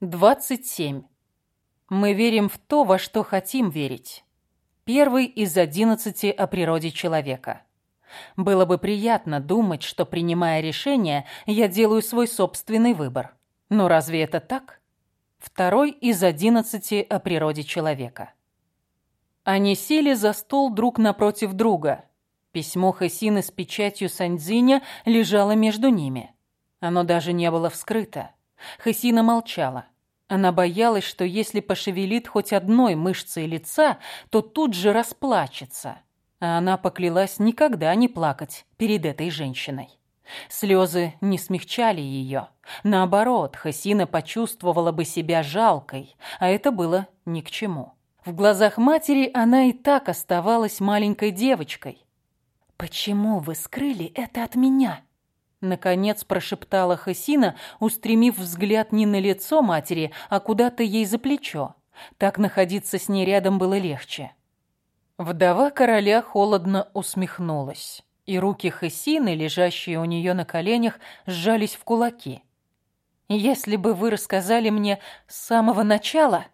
27. Мы верим в то, во что хотим верить. Первый из одиннадцати о природе человека. Было бы приятно думать, что, принимая решение, я делаю свой собственный выбор. Но разве это так? Второй из одиннадцати о природе человека. Они сели за стол друг напротив друга. Письмо Хасины с печатью Сандзиня лежало между ними. Оно даже не было вскрыто. Хасина молчала. Она боялась, что если пошевелит хоть одной мышцей лица, то тут же расплачется. А она поклялась никогда не плакать перед этой женщиной. Слезы не смягчали ее. Наоборот, Хасина почувствовала бы себя жалкой, а это было ни к чему. В глазах матери она и так оставалась маленькой девочкой. «Почему вы скрыли это от меня?» Наконец прошептала Хасина, устремив взгляд не на лицо матери, а куда-то ей за плечо. Так находиться с ней рядом было легче. Вдова короля холодно усмехнулась, и руки Хасины, лежащие у нее на коленях, сжались в кулаки. «Если бы вы рассказали мне с самого начала...»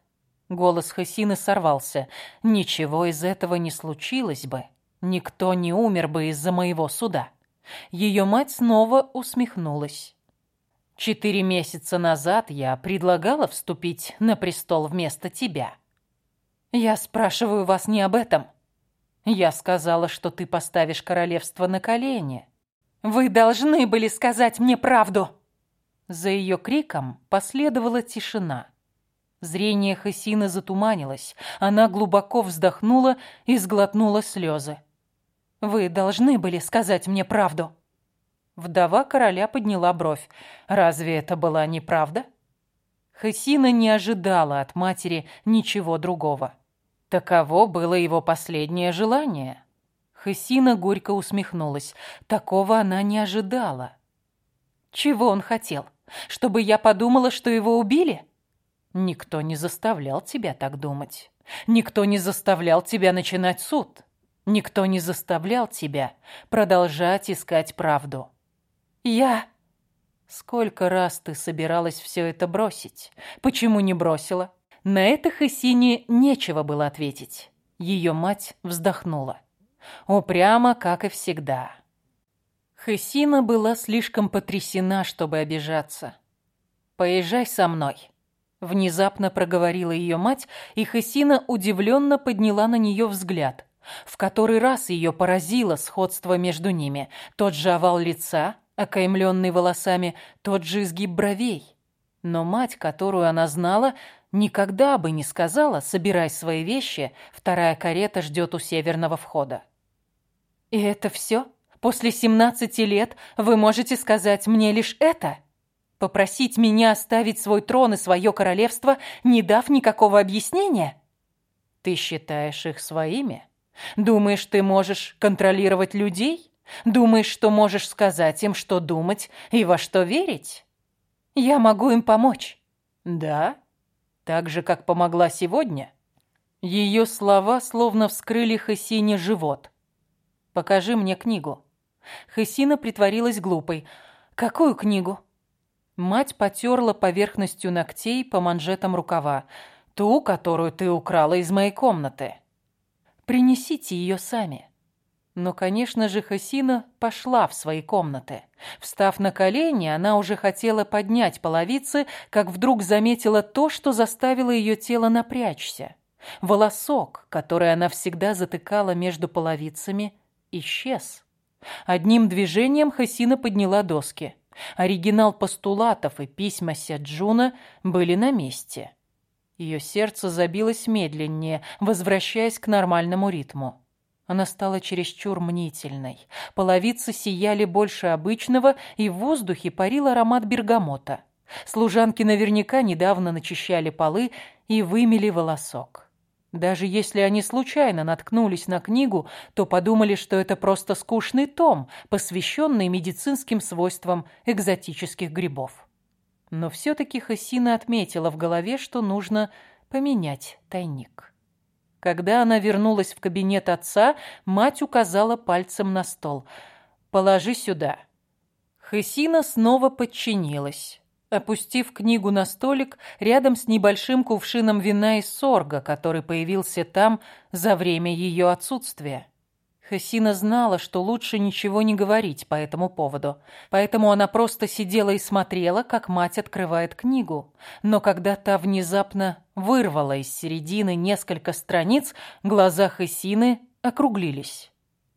Голос Хасины сорвался. «Ничего из этого не случилось бы. Никто не умер бы из-за моего суда». Ее мать снова усмехнулась. «Четыре месяца назад я предлагала вступить на престол вместо тебя. Я спрашиваю вас не об этом. Я сказала, что ты поставишь королевство на колени. Вы должны были сказать мне правду!» За ее криком последовала тишина. Зрение Хасины затуманилось. Она глубоко вздохнула и сглотнула слезы. Вы должны были сказать мне правду». Вдова короля подняла бровь. «Разве это была неправда?» Хасина не ожидала от матери ничего другого. Таково было его последнее желание. Хасина горько усмехнулась. Такого она не ожидала. «Чего он хотел? Чтобы я подумала, что его убили?» «Никто не заставлял тебя так думать. Никто не заставлял тебя начинать суд. Никто не заставлял тебя продолжать искать правду. Я... Сколько раз ты собиралась все это бросить? Почему не бросила? На это Хасине нечего было ответить. Ее мать вздохнула. Упрямо, как и всегда. Хасина была слишком потрясена, чтобы обижаться. «Поезжай со мной», — внезапно проговорила ее мать, и Хасина удивленно подняла на нее взгляд. В который раз ее поразило сходство между ними. Тот же овал лица, окаймленный волосами, тот же изгиб бровей. Но мать, которую она знала, никогда бы не сказала «собирай свои вещи, вторая карета ждет у северного входа». «И это все? После семнадцати лет вы можете сказать мне лишь это?» Попросить меня оставить свой трон и свое королевство, не дав никакого объяснения? Ты считаешь их своими? Думаешь, ты можешь контролировать людей? Думаешь, что можешь сказать им, что думать и во что верить? Я могу им помочь. Да? Так же, как помогла сегодня? Ее слова словно вскрыли Хасине живот. «Покажи мне книгу». Хасина притворилась глупой. «Какую книгу?» Мать потерла поверхностью ногтей по манжетам рукава. «Ту, которую ты украла из моей комнаты». Принесите ее сами». Но, конечно же, Хасина пошла в свои комнаты. Встав на колени, она уже хотела поднять половицы, как вдруг заметила то, что заставило ее тело напрячься. Волосок, который она всегда затыкала между половицами, исчез. Одним движением Хасина подняла доски. Оригинал постулатов и письма Сяджуна были на месте. Ее сердце забилось медленнее, возвращаясь к нормальному ритму. Она стала чересчур мнительной. Половицы сияли больше обычного, и в воздухе парил аромат бергамота. Служанки наверняка недавно начищали полы и вымели волосок. Даже если они случайно наткнулись на книгу, то подумали, что это просто скучный том, посвященный медицинским свойствам экзотических грибов. Но все-таки Хасина отметила в голове, что нужно поменять тайник. Когда она вернулась в кабинет отца, мать указала пальцем на стол. «Положи сюда». Хасина снова подчинилась. опустив книгу на столик рядом с небольшим кувшином вина из сорга, который появился там за время ее отсутствия. Хасина знала, что лучше ничего не говорить по этому поводу, поэтому она просто сидела и смотрела, как мать открывает книгу. Но когда та внезапно вырвала из середины несколько страниц, глаза Хасины округлились.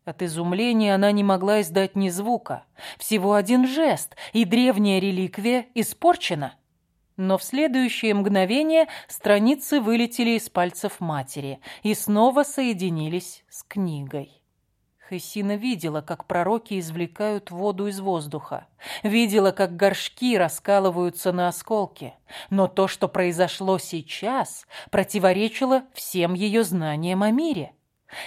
От изумления она не могла издать ни звука. Всего один жест, и древняя реликвия испорчена. Но в следующее мгновение страницы вылетели из пальцев матери и снова соединились с книгой. Хессина видела, как пророки извлекают воду из воздуха. Видела, как горшки раскалываются на осколки. Но то, что произошло сейчас, противоречило всем ее знаниям о мире.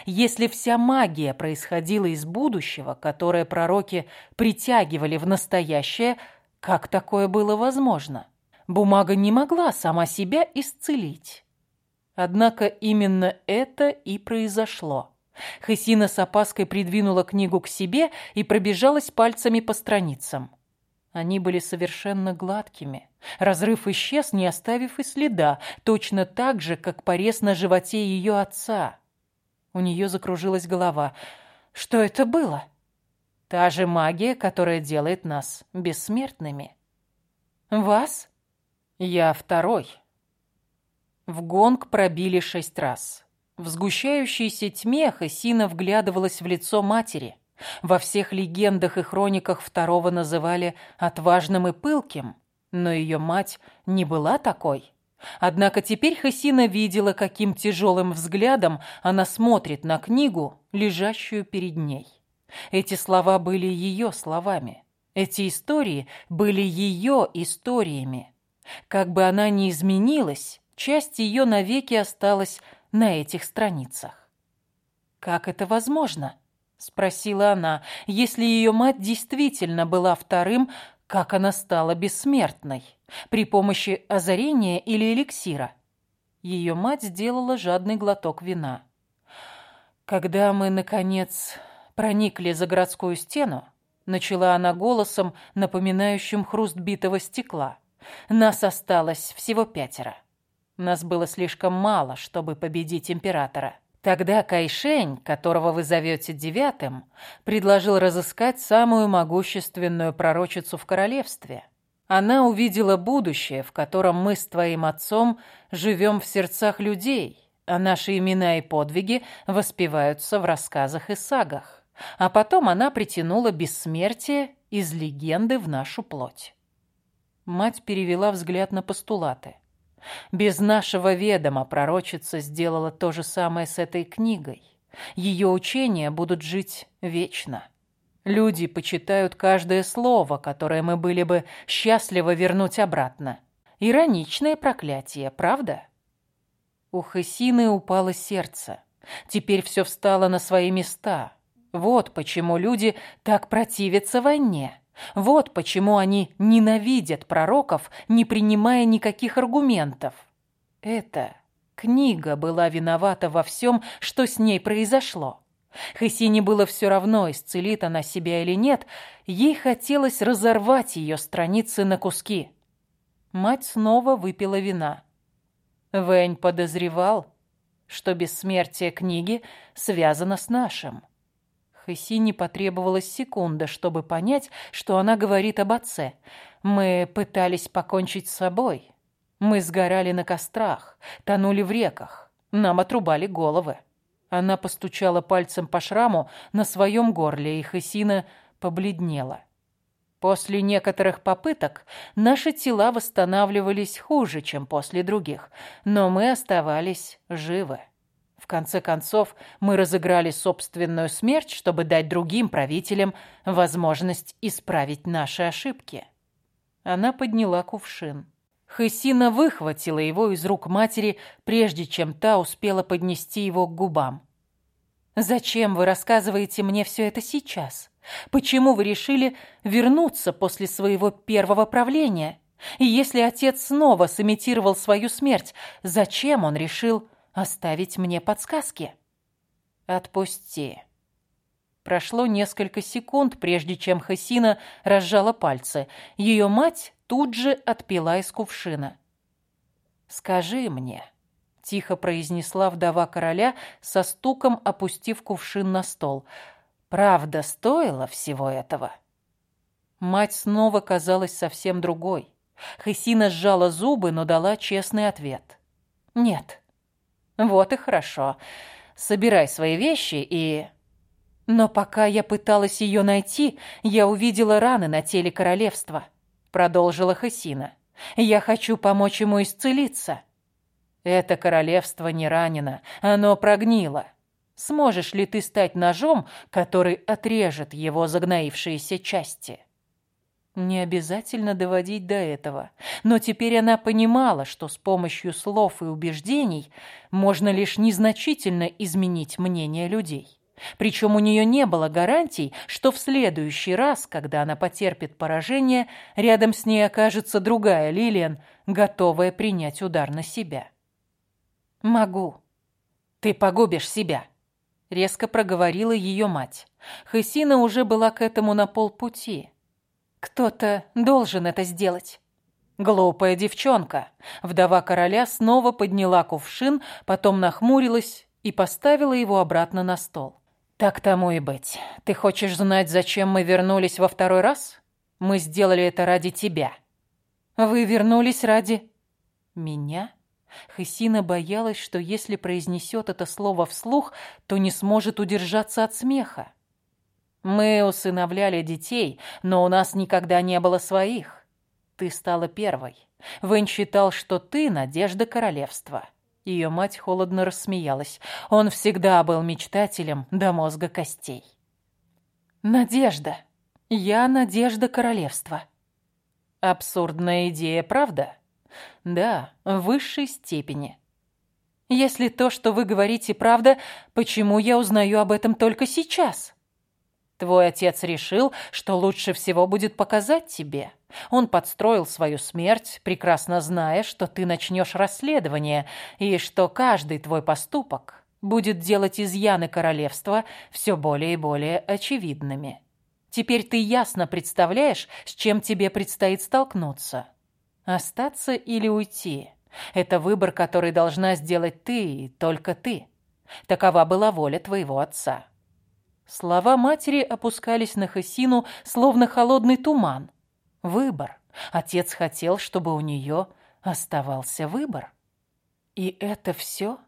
Если вся магия происходила из будущего, которое пророки притягивали в настоящее, как такое было возможно? Бумага не могла сама себя исцелить. Однако именно это и произошло. Хесина с опаской придвинула книгу к себе и пробежалась пальцами по страницам. Они были совершенно гладкими. Разрыв исчез, не оставив и следа, точно так же, как порез на животе ее отца. У нее закружилась голова. Что это было? Та же магия, которая делает нас бессмертными. Вас? Я второй. В гонг пробили шесть раз. В сгущающейся тьме Хасина вглядывалась в лицо матери. Во всех легендах и хрониках второго называли отважным и пылким, но ее мать не была такой. Однако теперь Хасина видела, каким тяжелым взглядом она смотрит на книгу, лежащую перед ней. Эти слова были ее словами. Эти истории были ее историями. Как бы она ни изменилась, часть ее навеки осталась на этих страницах. «Как это возможно?» — спросила она. «Если ее мать действительно была вторым, как она стала бессмертной? При помощи озарения или эликсира? Ее мать сделала жадный глоток вина. Когда мы, наконец, проникли за городскую стену, начала она голосом, напоминающим хруст битого стекла. Нас осталось всего пятеро. Нас было слишком мало, чтобы победить императора. Тогда Кайшень, которого вы зовете девятым, предложил разыскать самую могущественную пророчицу в королевстве. Она увидела будущее, в котором мы с твоим отцом живем в сердцах людей, а наши имена и подвиги воспеваются в рассказах и сагах. А потом она притянула бессмертие из легенды в нашу плоть. Мать перевела взгляд на постулаты. Без нашего ведома пророчица сделала то же самое с этой книгой. Ее учения будут жить вечно. Люди почитают каждое слово, которое мы были бы счастливы вернуть обратно. Ироничное проклятие, правда? У Хесины упало сердце. Теперь все встало на свои места. Вот почему люди так противятся войне. Вот почему они ненавидят пророков, не принимая никаких аргументов. Эта книга была виновата во всем, что с ней произошло. Хесине было все равно, исцелит она себя или нет, ей хотелось разорвать ее страницы на куски. Мать снова выпила вина. Вэнь подозревал, что бессмертие книги связано с нашим. Хессине потребовалась секунда, чтобы понять, что она говорит об отце. «Мы пытались покончить с собой. Мы сгорали на кострах, тонули в реках. Нам отрубали головы». Она постучала пальцем по шраму на своем горле, и Хессина побледнела. После некоторых попыток наши тела восстанавливались хуже, чем после других, но мы оставались живы. Конце концов, мы разыграли собственную смерть, чтобы дать другим правителям возможность исправить наши ошибки. Она подняла кувшин. Хысина выхватила его из рук матери, прежде чем та успела поднести его к губам. «Зачем вы рассказываете мне все это сейчас? Почему вы решили вернуться после своего первого правления? И если отец снова сымитировал свою смерть, зачем он решил оставить мне подсказки. Отпусти. Прошло несколько секунд, прежде чем Хасина разжала пальцы. Ее мать тут же отпила из кувшина. «Скажи мне», — тихо произнесла вдова короля, со стуком опустив кувшин на стол, «правда стоило всего этого?» Мать снова казалась совсем другой. Хасина сжала зубы, но дала честный ответ. «Нет». «Вот и хорошо. Собирай свои вещи и но пока я пыталась ее найти, я увидела раны на теле королевства, продолжила Хасина. Я хочу помочь ему исцелиться. Это королевство не ранено, оно прогнило. Сможешь ли ты стать ножом, который отрежет его загноившиеся части? Не обязательно доводить до этого, но теперь она понимала, что с помощью слов и убеждений можно лишь незначительно изменить мнение людей. Причем у нее не было гарантий, что в следующий раз, когда она потерпит поражение, рядом с ней окажется другая Лилиан, готовая принять удар на себя. «Могу. Ты погубишь себя», — резко проговорила ее мать. Хысина уже была к этому на полпути. «Кто-то должен это сделать». Глупая девчонка. Вдова короля снова подняла кувшин, потом нахмурилась и поставила его обратно на стол. «Так тому и быть. Ты хочешь знать, зачем мы вернулись во второй раз? Мы сделали это ради тебя». «Вы вернулись ради...» «Меня?» Хысина боялась, что если произнесет это слово вслух, то не сможет удержаться от смеха. «Мы усыновляли детей, но у нас никогда не было своих. Ты стала первой. Вэнь считал, что ты — надежда королевства. Ее мать холодно рассмеялась. Он всегда был мечтателем до мозга костей. «Надежда. Я надежда королевства». Абсурдная идея, правда? Да, в высшей степени. Если то, что вы говорите, правда, почему я узнаю об этом только сейчас? Твой отец решил, что лучше всего будет показать тебе. Он подстроил свою смерть, прекрасно зная, что ты начнешь расследование и что каждый твой поступок будет делать изъяны королевства все более и более очевидными. Теперь ты ясно представляешь, с чем тебе предстоит столкнуться. Остаться или уйти – это выбор, который должна сделать ты и только ты. Такова была воля твоего отца. Слова матери опускались на Хасину, словно холодный туман. Выбор. Отец хотел, чтобы у нее оставался выбор. И это все?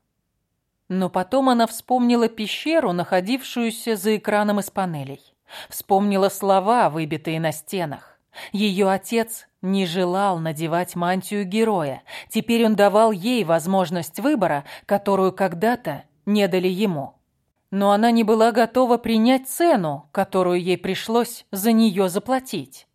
Но потом она вспомнила пещеру, находившуюся за экраном из панелей. Вспомнила слова, выбитые на стенах. Ее отец не желал надевать мантию героя. Теперь он давал ей возможность выбора, которую когда-то не дали ему но она не была готова принять цену, которую ей пришлось за нее заплатить.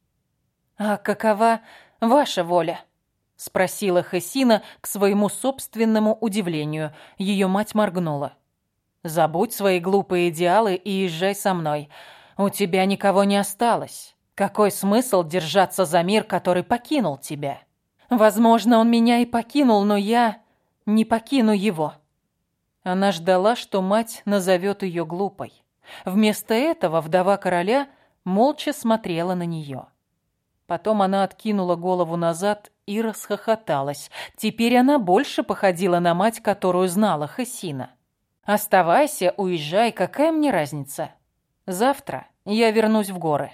«А какова ваша воля?» — спросила Хасина к своему собственному удивлению. Ее мать моргнула. «Забудь свои глупые идеалы и езжай со мной. У тебя никого не осталось. Какой смысл держаться за мир, который покинул тебя? Возможно, он меня и покинул, но я не покину его». Она ждала, что мать назовет ее глупой. Вместо этого вдова короля молча смотрела на нее. Потом она откинула голову назад и расхохоталась. Теперь она больше походила на мать, которую знала Хасина. «Оставайся, уезжай, какая мне разница? Завтра я вернусь в горы.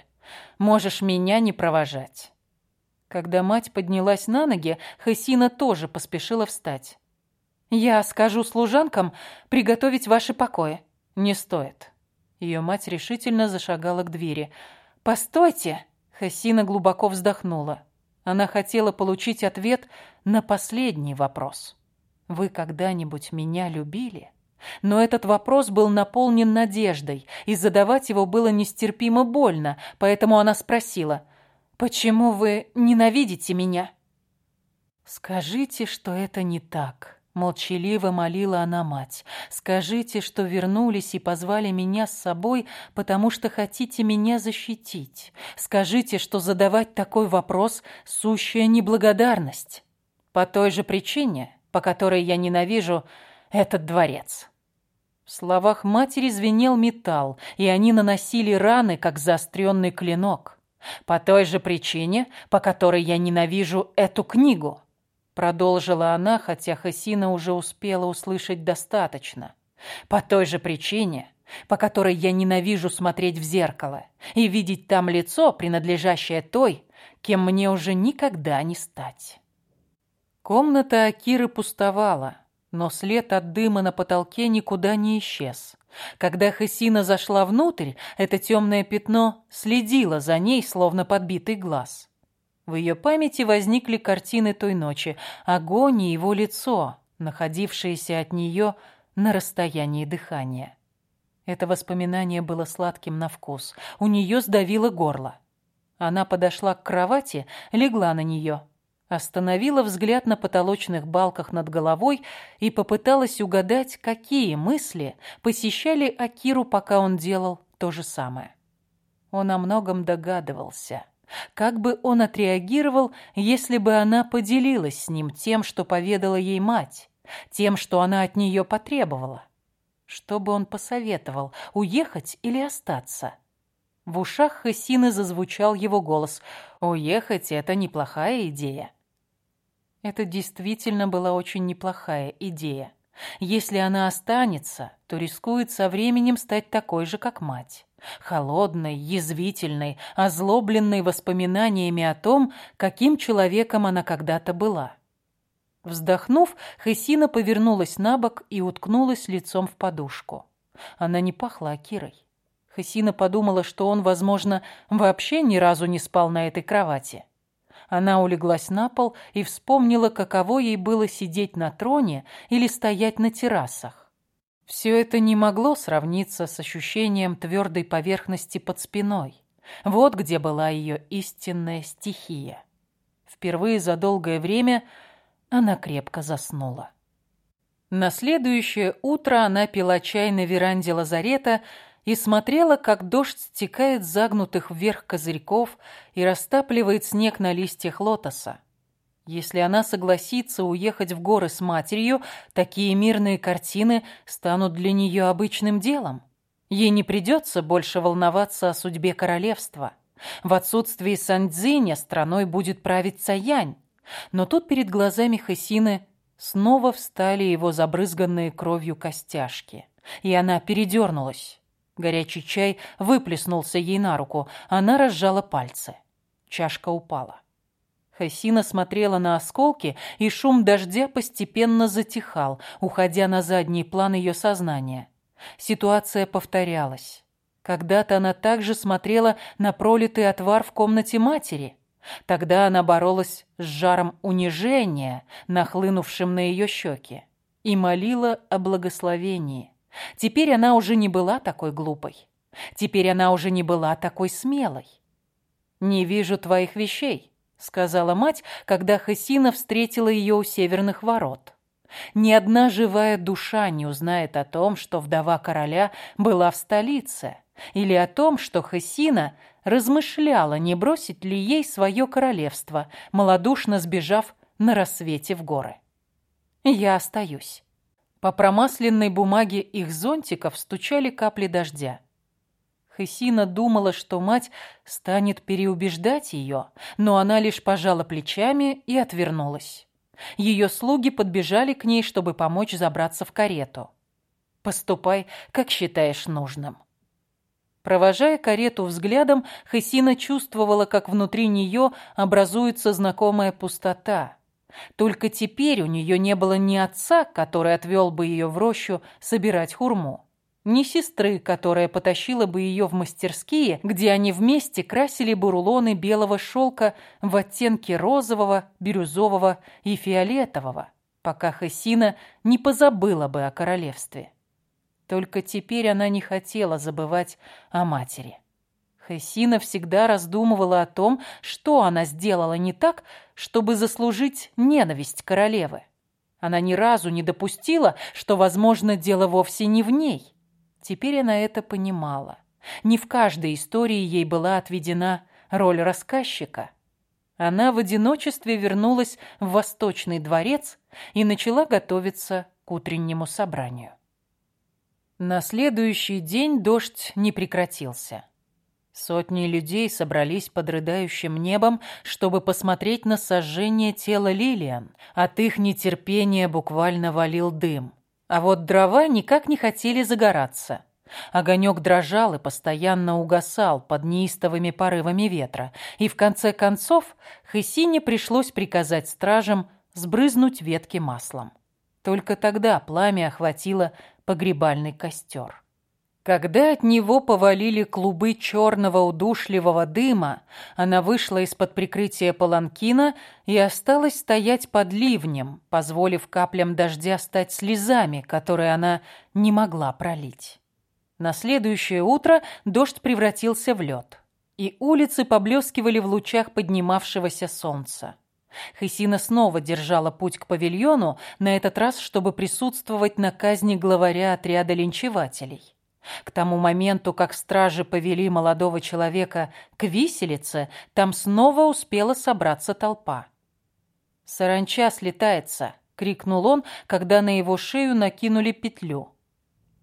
Можешь меня не провожать». Когда мать поднялась на ноги, Хасина тоже поспешила встать. «Я скажу служанкам приготовить ваши покои». «Не стоит». Ее мать решительно зашагала к двери. «Постойте!» Хасина глубоко вздохнула. Она хотела получить ответ на последний вопрос. «Вы когда-нибудь меня любили?» Но этот вопрос был наполнен надеждой, и задавать его было нестерпимо больно, поэтому она спросила, «Почему вы ненавидите меня?» «Скажите, что это не так», Молчаливо молила она мать. «Скажите, что вернулись и позвали меня с собой, потому что хотите меня защитить. Скажите, что задавать такой вопрос – сущая неблагодарность. По той же причине, по которой я ненавижу этот дворец». В словах матери звенел металл, и они наносили раны, как заостренный клинок. По той же причине, по которой я ненавижу эту книгу. Продолжила она, хотя Хасина уже успела услышать достаточно. По той же причине, по которой я ненавижу смотреть в зеркало и видеть там лицо, принадлежащее той, кем мне уже никогда не стать. Комната Акиры пустовала, но след от дыма на потолке никуда не исчез. Когда Хасина зашла внутрь, это темное пятно следило за ней, словно подбитый глаз. В ее памяти возникли картины той ночи, огонь и его лицо, находившееся от нее на расстоянии дыхания. Это воспоминание было сладким на вкус. У нее сдавило горло. Она подошла к кровати, легла на нее, остановила взгляд на потолочных балках над головой и попыталась угадать, какие мысли посещали Акиру, пока он делал то же самое. Он о многом догадывался. Как бы он отреагировал, если бы она поделилась с ним тем, что поведала ей мать, тем, что она от нее потребовала? Что бы он посоветовал, уехать или остаться? В ушах Хасины зазвучал его голос. «Уехать — это неплохая идея». Это действительно была очень неплохая идея. Если она останется, то рискует со временем стать такой же, как мать. Холодной, язвительной, озлобленной воспоминаниями о том, каким человеком она когда-то была. Вздохнув, Хесина повернулась на бок и уткнулась лицом в подушку. Она не пахла Акирой. Хесина подумала, что он, возможно, вообще ни разу не спал на этой кровати. Она улеглась на пол и вспомнила, каково ей было сидеть на троне или стоять на террасах. Все это не могло сравниться с ощущением твердой поверхности под спиной. Вот где была ее истинная стихия. Впервые за долгое время она крепко заснула. На следующее утро она пила чай на веранде лазарета и смотрела, как дождь стекает с загнутых вверх козырьков и растапливает снег на листьях лотоса. Если она согласится уехать в горы с матерью, такие мирные картины станут для нее обычным делом. Ей не придется больше волноваться о судьбе королевства. В отсутствии Сандзиня страной будет править Цаянь. Но тут перед глазами Хасины снова встали его забрызганные кровью костяшки, и она передернулась. Горячий чай выплеснулся ей на руку. Она разжала пальцы. Чашка упала. Хасина смотрела на осколки, и шум дождя постепенно затихал, уходя на задний план ее сознания. Ситуация повторялась. Когда-то она также смотрела на пролитый отвар в комнате матери. Тогда она боролась с жаром унижения, нахлынувшим на ее щеки, и молила о благословении. Теперь она уже не была такой глупой. Теперь она уже не была такой смелой. «Не вижу твоих вещей», — сказала мать, когда Хасина встретила ее у северных ворот. Ни одна живая душа не узнает о том, что вдова короля была в столице, или о том, что Хасина размышляла, не бросить ли ей свое королевство, малодушно сбежав на рассвете в горы. «Я остаюсь. По промасленной бумаге их зонтиков стучали капли дождя. Хесина думала, что мать станет переубеждать ее, но она лишь пожала плечами и отвернулась. Ее слуги подбежали к ней, чтобы помочь забраться в карету. «Поступай, как считаешь нужным». Провожая карету взглядом, Хесина чувствовала, как внутри нее образуется знакомая пустота, только теперь у нее не было ни отца, который отвел бы ее в рощу собирать хурму, ни сестры, которая потащила бы ее в мастерские, где они вместе красили бы рулоны белого шелка в оттенке розового, бирюзового и фиолетового, пока Хасина не позабыла бы о королевстве. Только теперь она не хотела забывать о матери. Хессина всегда раздумывала о том, что она сделала не так, чтобы заслужить ненависть королевы. Она ни разу не допустила, что, возможно, дело вовсе не в ней. Теперь она это понимала. Не в каждой истории ей была отведена роль рассказчика. Она в одиночестве вернулась в Восточный дворец и начала готовиться к утреннему собранию. На следующий день дождь не прекратился. Сотни людей собрались под рыдающим небом, чтобы посмотреть на сожжение тела Лилиан. От их нетерпения буквально валил дым. А вот дрова никак не хотели загораться. Огонек дрожал и постоянно угасал под неистовыми порывами ветра, и в конце концов Хессине пришлось приказать стражам сбрызнуть ветки маслом. Только тогда пламя охватило погребальный костер. Когда от него повалили клубы черного удушливого дыма, она вышла из-под прикрытия паланкина и осталась стоять под ливнем, позволив каплям дождя стать слезами, которые она не могла пролить. На следующее утро дождь превратился в лед, и улицы поблескивали в лучах поднимавшегося солнца. Хесина снова держала путь к павильону, на этот раз, чтобы присутствовать на казни главаря отряда линчевателей. К тому моменту, как стражи повели молодого человека к виселице, там снова успела собраться толпа. «Саранча слетается!» — крикнул он, когда на его шею накинули петлю.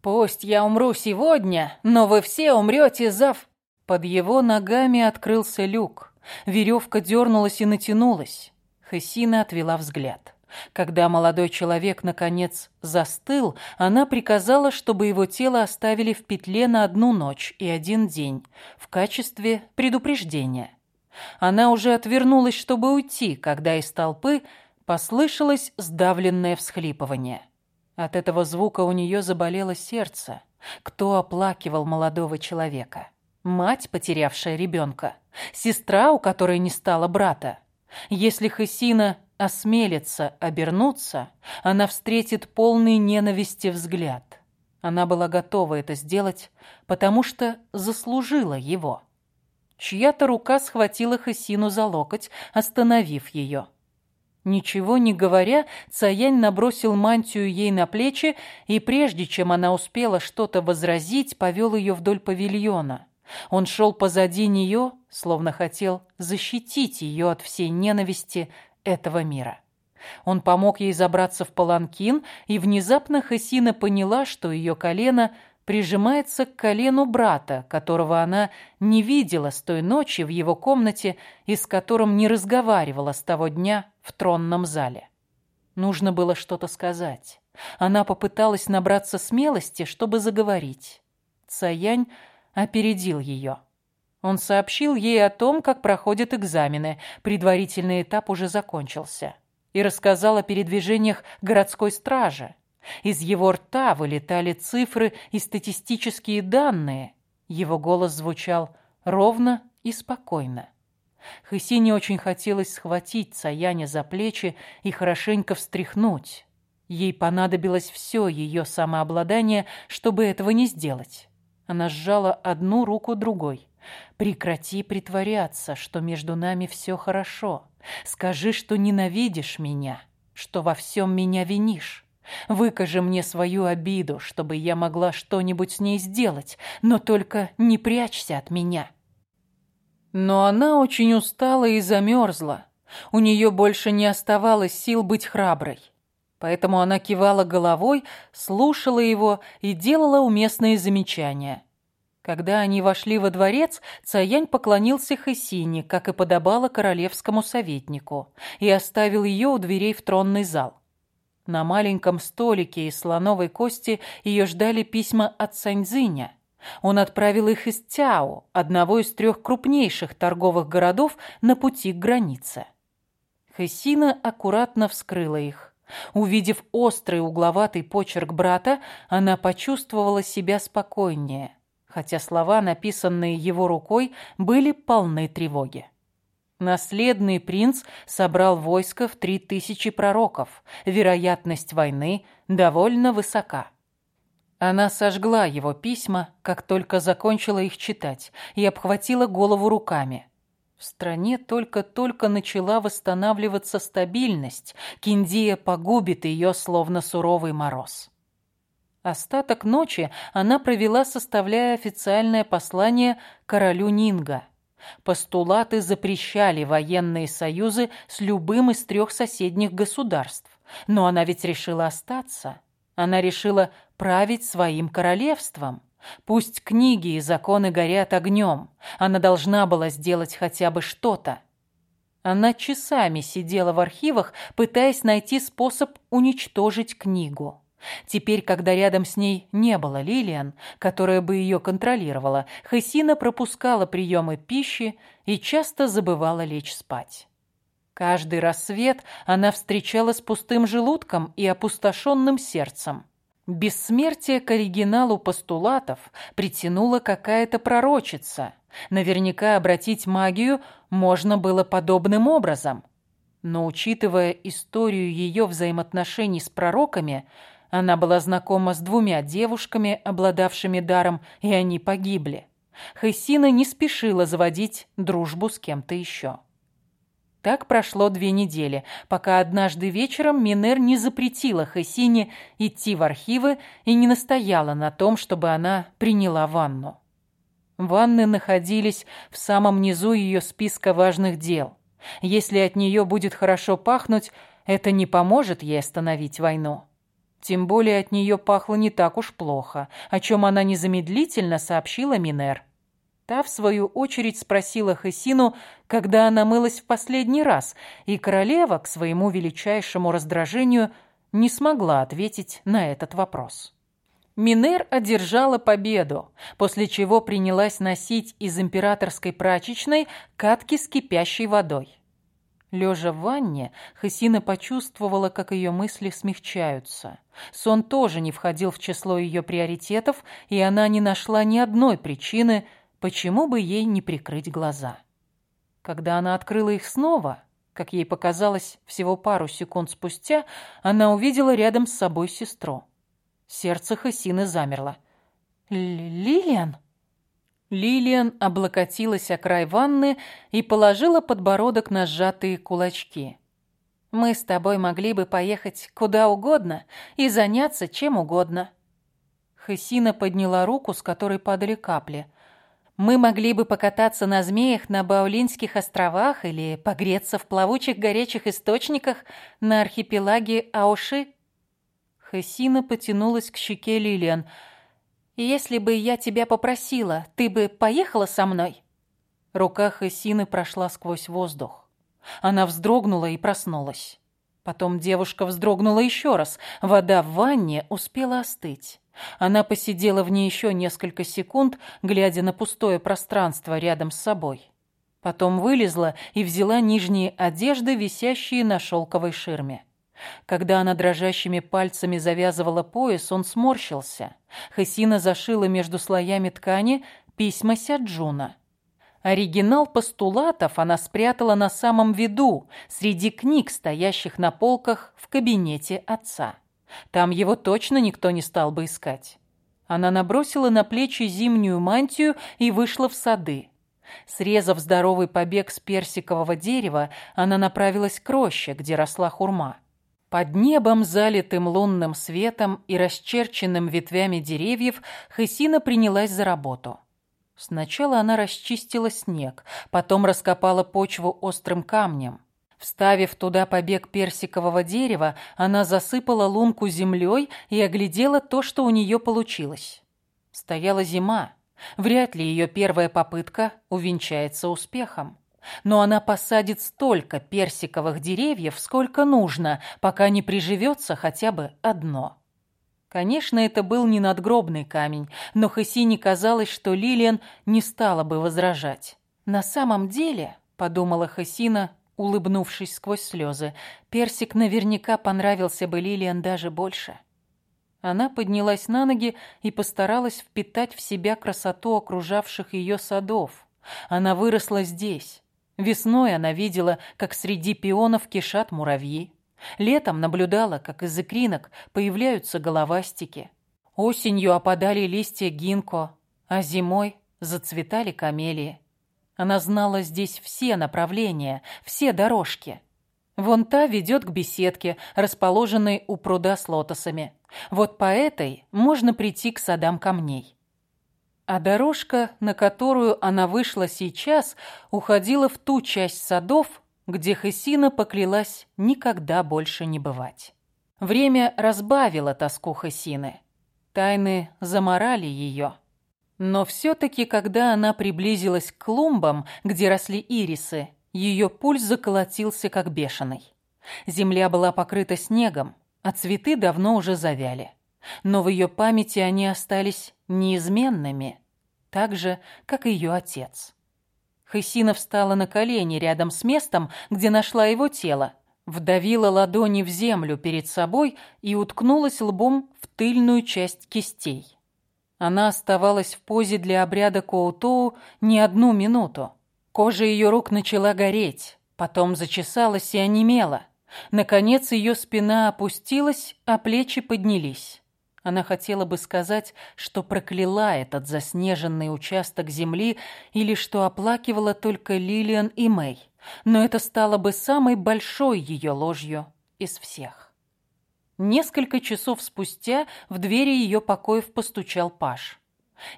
«Пусть я умру сегодня, но вы все умрете зав...» Под его ногами открылся люк. Веревка дернулась и натянулась. Хесина отвела взгляд. Когда молодой человек, наконец, застыл, она приказала, чтобы его тело оставили в петле на одну ночь и один день в качестве предупреждения. Она уже отвернулась, чтобы уйти, когда из толпы послышалось сдавленное всхлипывание. От этого звука у нее заболело сердце. Кто оплакивал молодого человека? Мать, потерявшая ребенка? Сестра, у которой не стало брата? Если Хасина осмелится обернуться, она встретит полный ненависти взгляд. Она была готова это сделать, потому что заслужила его. Чья-то рука схватила Хасину за локоть, остановив ее. Ничего не говоря, Цаянь набросил мантию ей на плечи и, прежде чем она успела что-то возразить, повел ее вдоль павильона. Он шел позади нее, словно хотел защитить ее от всей ненависти этого мира. Он помог ей забраться в паланкин, и внезапно Хасина поняла, что ее колено прижимается к колену брата, которого она не видела с той ночи в его комнате и с которым не разговаривала с того дня в тронном зале. Нужно было что-то сказать. Она попыталась набраться смелости, чтобы заговорить. Цаянь опередил ее. Он сообщил ей о том, как проходят экзамены, предварительный этап уже закончился, и рассказал о передвижениях городской стражи. Из его рта вылетали цифры и статистические данные. Его голос звучал ровно и спокойно. Хысине очень хотелось схватить Цаяня за плечи и хорошенько встряхнуть. Ей понадобилось все ее самообладание, чтобы этого не сделать. Она сжала одну руку другой. Прекрати притворяться, что между нами все хорошо. Скажи, что ненавидишь меня, что во всем меня винишь. Выкажи мне свою обиду, чтобы я могла что-нибудь с ней сделать, но только не прячься от меня. Но она очень устала и замерзла. У нее больше не оставалось сил быть храброй. Поэтому она кивала головой, слушала его и делала уместные замечания. Когда они вошли во дворец, Цаянь поклонился Хэсине, как и подобало королевскому советнику, и оставил ее у дверей в тронный зал. На маленьком столике из слоновой кости ее ждали письма от Саньцзиня. Он отправил их из Тяо, одного из трех крупнейших торговых городов на пути к границе. Хэсина аккуратно вскрыла их. Увидев острый угловатый почерк брата, она почувствовала себя спокойнее – хотя слова, написанные его рукой, были полны тревоги. Наследный принц собрал войско в три тысячи пророков. Вероятность войны довольно высока. Она сожгла его письма, как только закончила их читать, и обхватила голову руками. В стране только-только начала восстанавливаться стабильность. Киндия погубит ее, словно суровый мороз. Остаток ночи она провела, составляя официальное послание королю Нинга. Постулаты запрещали военные союзы с любым из трех соседних государств. Но она ведь решила остаться. Она решила править своим королевством. Пусть книги и законы горят огнем, она должна была сделать хотя бы что-то. Она часами сидела в архивах, пытаясь найти способ уничтожить книгу. Теперь, когда рядом с ней не было Лилиан, которая бы ее контролировала, Хесина пропускала приемы пищи и часто забывала лечь спать. Каждый рассвет она встречала с пустым желудком и опустошенным сердцем. Бессмертие к оригиналу постулатов притянула какая-то пророчица. Наверняка обратить магию можно было подобным образом. Но учитывая историю ее взаимоотношений с пророками, она была знакома с двумя девушками, обладавшими даром, и они погибли. Хессина не спешила заводить дружбу с кем-то еще. Так прошло две недели, пока однажды вечером Минер не запретила Хессине идти в архивы и не настояла на том, чтобы она приняла ванну. Ванны находились в самом низу ее списка важных дел. Если от нее будет хорошо пахнуть, это не поможет ей остановить войну. Тем более от нее пахло не так уж плохо, о чем она незамедлительно сообщила Минер. Та, в свою очередь, спросила Хесину, когда она мылась в последний раз, и королева, к своему величайшему раздражению, не смогла ответить на этот вопрос. Минер одержала победу, после чего принялась носить из императорской прачечной катки с кипящей водой. Лежа в ванне, Хасина почувствовала, как ее мысли смягчаются. Сон тоже не входил в число ее приоритетов, и она не нашла ни одной причины, почему бы ей не прикрыть глаза. Когда она открыла их снова, как ей показалось всего пару секунд спустя, она увидела рядом с собой сестру. Сердце Хасины замерло. «Лилиан?» Лилиан облокотилась о край ванны и положила подбородок на сжатые кулачки. «Мы с тобой могли бы поехать куда угодно и заняться чем угодно». Хасина подняла руку, с которой падали капли. Мы могли бы покататься на змеях на Баулинских островах или погреться в плавучих горячих источниках на архипелаге Ауши. Хессина потянулась к щеке Лилиан. «Если бы я тебя попросила, ты бы поехала со мной?» Рука Хессины прошла сквозь воздух. Она вздрогнула и проснулась. Потом девушка вздрогнула еще раз. Вода в ванне успела остыть. Она посидела в ней еще несколько секунд, глядя на пустое пространство рядом с собой. Потом вылезла и взяла нижние одежды, висящие на шелковой ширме. Когда она дрожащими пальцами завязывала пояс, он сморщился. Хасина зашила между слоями ткани письма Сяджуна. Оригинал постулатов она спрятала на самом виду, среди книг, стоящих на полках в кабинете отца. Там его точно никто не стал бы искать. Она набросила на плечи зимнюю мантию и вышла в сады. Срезав здоровый побег с персикового дерева, она направилась к роще, где росла хурма. Под небом, залитым лунным светом и расчерченным ветвями деревьев, Хесина принялась за работу. Сначала она расчистила снег, потом раскопала почву острым камнем. Вставив туда побег персикового дерева, она засыпала лунку землей и оглядела то, что у нее получилось. Стояла зима. Вряд ли ее первая попытка увенчается успехом. Но она посадит столько персиковых деревьев, сколько нужно, пока не приживется хотя бы одно. Конечно, это был не надгробный камень, но Хасине казалось, что Лилиан не стала бы возражать. «На самом деле», — подумала Хасина, улыбнувшись сквозь слезы. Персик наверняка понравился бы Лилиан даже больше. Она поднялась на ноги и постаралась впитать в себя красоту окружавших ее садов. Она выросла здесь. Весной она видела, как среди пионов кишат муравьи. Летом наблюдала, как из икринок появляются головастики. Осенью опадали листья гинко, а зимой зацветали камелии. Она знала здесь все направления, все дорожки. Вон та ведет к беседке, расположенной у пруда с лотосами. Вот по этой можно прийти к садам камней. А дорожка, на которую она вышла сейчас, уходила в ту часть садов, где Хесина поклялась никогда больше не бывать. Время разбавило тоску Хесины. Тайны заморали ее. Но все-таки, когда она приблизилась к клумбам, где росли ирисы, ее пульс заколотился, как бешеный. Земля была покрыта снегом, а цветы давно уже завяли. Но в ее памяти они остались неизменными, так же, как и ее отец. Хысина встала на колени рядом с местом, где нашла его тело, вдавила ладони в землю перед собой и уткнулась лбом в тыльную часть кистей. Она оставалась в позе для обряда Коутоу не одну минуту. Кожа ее рук начала гореть, потом зачесалась и онемела. Наконец ее спина опустилась, а плечи поднялись. Она хотела бы сказать, что прокляла этот заснеженный участок земли или что оплакивала только Лилиан и Мэй, но это стало бы самой большой ее ложью из всех. Несколько часов спустя в двери ее покоев постучал Паш.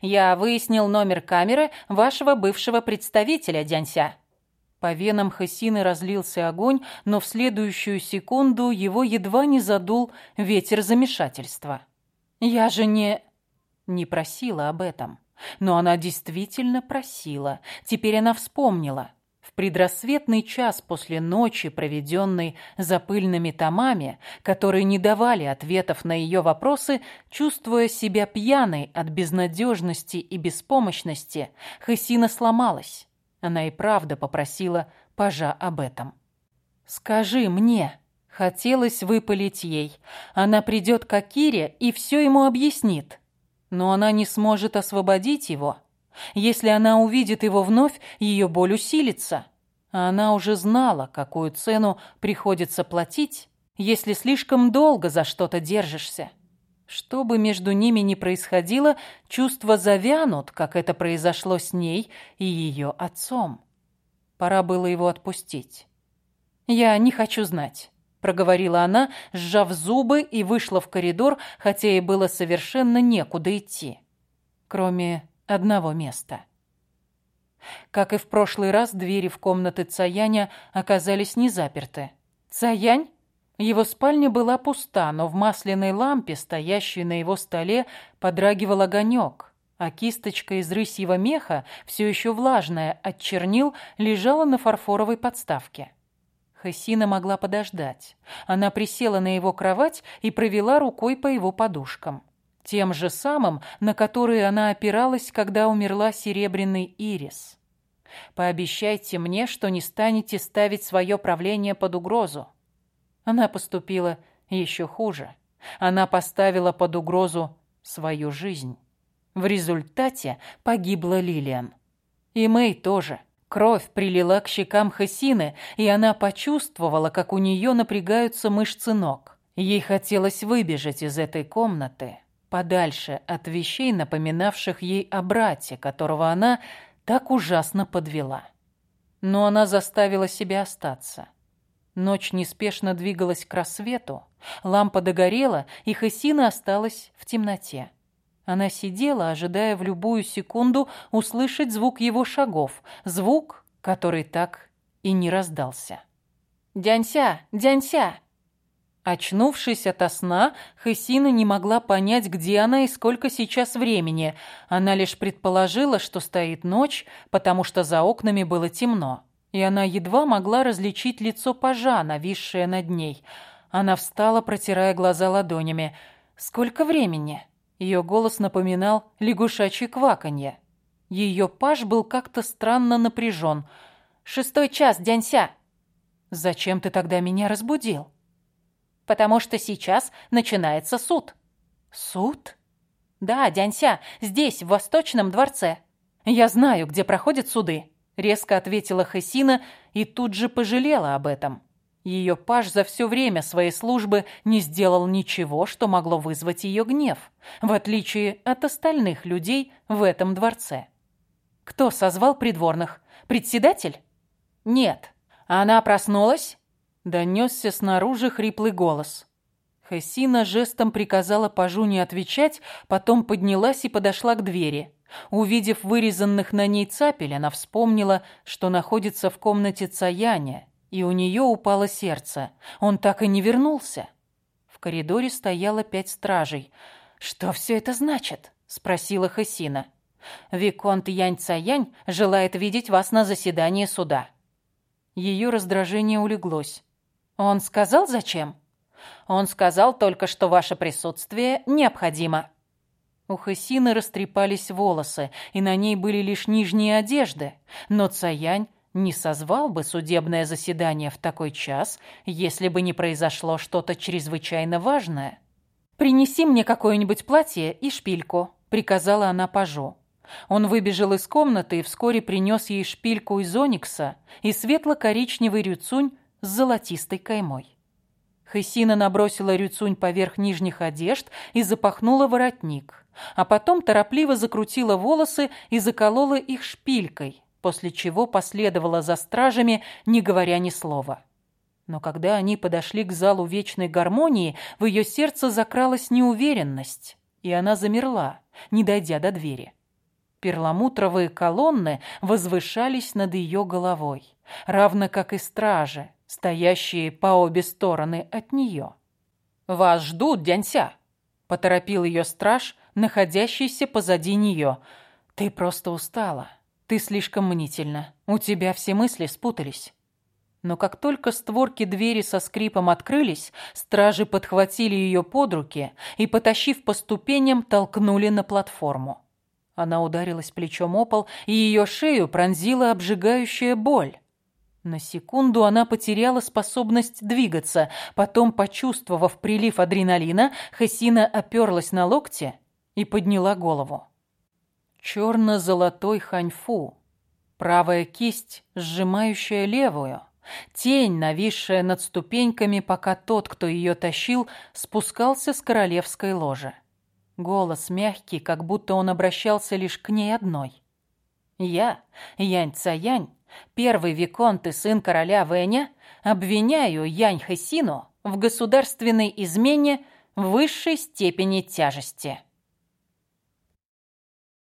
«Я выяснил номер камеры вашего бывшего представителя, Дянься». По венам Хасины разлился огонь, но в следующую секунду его едва не задул ветер замешательства. Я же не... не просила об этом. Но она действительно просила. Теперь она вспомнила. В предрассветный час после ночи, проведенной за пыльными томами, которые не давали ответов на ее вопросы, чувствуя себя пьяной от безнадежности и беспомощности, Хасина сломалась. Она и правда попросила пажа об этом. «Скажи мне», Хотелось выпалить ей. Она придет к Акире и все ему объяснит. Но она не сможет освободить его. Если она увидит его вновь, ее боль усилится. А она уже знала, какую цену приходится платить, если слишком долго за что-то держишься. Что бы между ними ни происходило, чувства завянут, как это произошло с ней и ее отцом. Пора было его отпустить. «Я не хочу знать» проговорила она, сжав зубы и вышла в коридор, хотя ей было совершенно некуда идти, кроме одного места. Как и в прошлый раз, двери в комнаты Цаяня оказались не заперты. Цаянь? Его спальня была пуста, но в масляной лампе, стоящей на его столе, подрагивал огонек, а кисточка из рысьего меха, все еще влажная от чернил, лежала на фарфоровой подставке. Хасина могла подождать. Она присела на его кровать и провела рукой по его подушкам. Тем же самым, на которые она опиралась, когда умерла серебряный ирис. «Пообещайте мне, что не станете ставить свое правление под угрозу». Она поступила еще хуже. Она поставила под угрозу свою жизнь. В результате погибла Лилиан. И Мэй тоже. Кровь прилила к щекам Хасины, и она почувствовала, как у нее напрягаются мышцы ног. Ей хотелось выбежать из этой комнаты, подальше от вещей, напоминавших ей о брате, которого она так ужасно подвела. Но она заставила себя остаться. Ночь неспешно двигалась к рассвету, лампа догорела, и Хасина осталась в темноте. Она сидела, ожидая в любую секунду услышать звук его шагов, звук, который так и не раздался. «Дянься! Дянься!» Очнувшись ото сна, Хысина не могла понять, где она и сколько сейчас времени. Она лишь предположила, что стоит ночь, потому что за окнами было темно. И она едва могла различить лицо пажа, нависшее над ней. Она встала, протирая глаза ладонями. «Сколько времени?» Ее голос напоминал лягушачье кваканье. Ее паж был как-то странно напряжен. «Шестой час, Дянься!» «Зачем ты тогда меня разбудил?» «Потому что сейчас начинается суд». «Суд?» «Да, Дянься, здесь, в Восточном дворце». «Я знаю, где проходят суды», — резко ответила Хасина и тут же пожалела об этом. Ее паж за все время своей службы не сделал ничего, что могло вызвать ее гнев, в отличие от остальных людей в этом дворце. Кто созвал придворных? Председатель? Нет. Она проснулась? Донесся снаружи хриплый голос. Хессина жестом приказала пажу не отвечать, потом поднялась и подошла к двери. Увидев вырезанных на ней цапель, она вспомнила, что находится в комнате Цаяня и у нее упало сердце. Он так и не вернулся. В коридоре стояло пять стражей. «Что все это значит?» — спросила Хасина. «Виконт Янь Цаянь желает видеть вас на заседании суда». Ее раздражение улеглось. «Он сказал, зачем?» «Он сказал только, что ваше присутствие необходимо». У Хасины растрепались волосы, и на ней были лишь нижние одежды, но Цаянь не созвал бы судебное заседание в такой час, если бы не произошло что-то чрезвычайно важное. «Принеси мне какое-нибудь платье и шпильку», — приказала она пажу. Он выбежал из комнаты и вскоре принес ей шпильку из оникса и светло-коричневый рюцунь с золотистой каймой. Хысина набросила рюцунь поверх нижних одежд и запахнула воротник, а потом торопливо закрутила волосы и заколола их шпилькой, после чего последовала за стражами, не говоря ни слова. Но когда они подошли к залу вечной гармонии, в ее сердце закралась неуверенность, и она замерла, не дойдя до двери. Перламутровые колонны возвышались над ее головой, равно как и стражи, стоящие по обе стороны от нее. «Вас ждут, Дянься!» — поторопил ее страж, находящийся позади нее. «Ты просто устала. Ты слишком мнительна. У тебя все мысли спутались». Но как только створки двери со скрипом открылись, стражи подхватили ее под руки и, потащив по ступеням, толкнули на платформу. Она ударилась плечом о пол, и ее шею пронзила обжигающая боль. На секунду она потеряла способность двигаться, потом, почувствовав прилив адреналина, Хасина оперлась на локте и подняла голову. Черно-золотой ханьфу, правая кисть, сжимающая левую — Тень, нависшая над ступеньками, пока тот, кто ее тащил, спускался с королевской ложи. Голос мягкий, как будто он обращался лишь к ней одной. «Я, Янь Цаянь, первый виконт и сын короля Вэня, обвиняю Янь Хэсину в государственной измене высшей степени тяжести».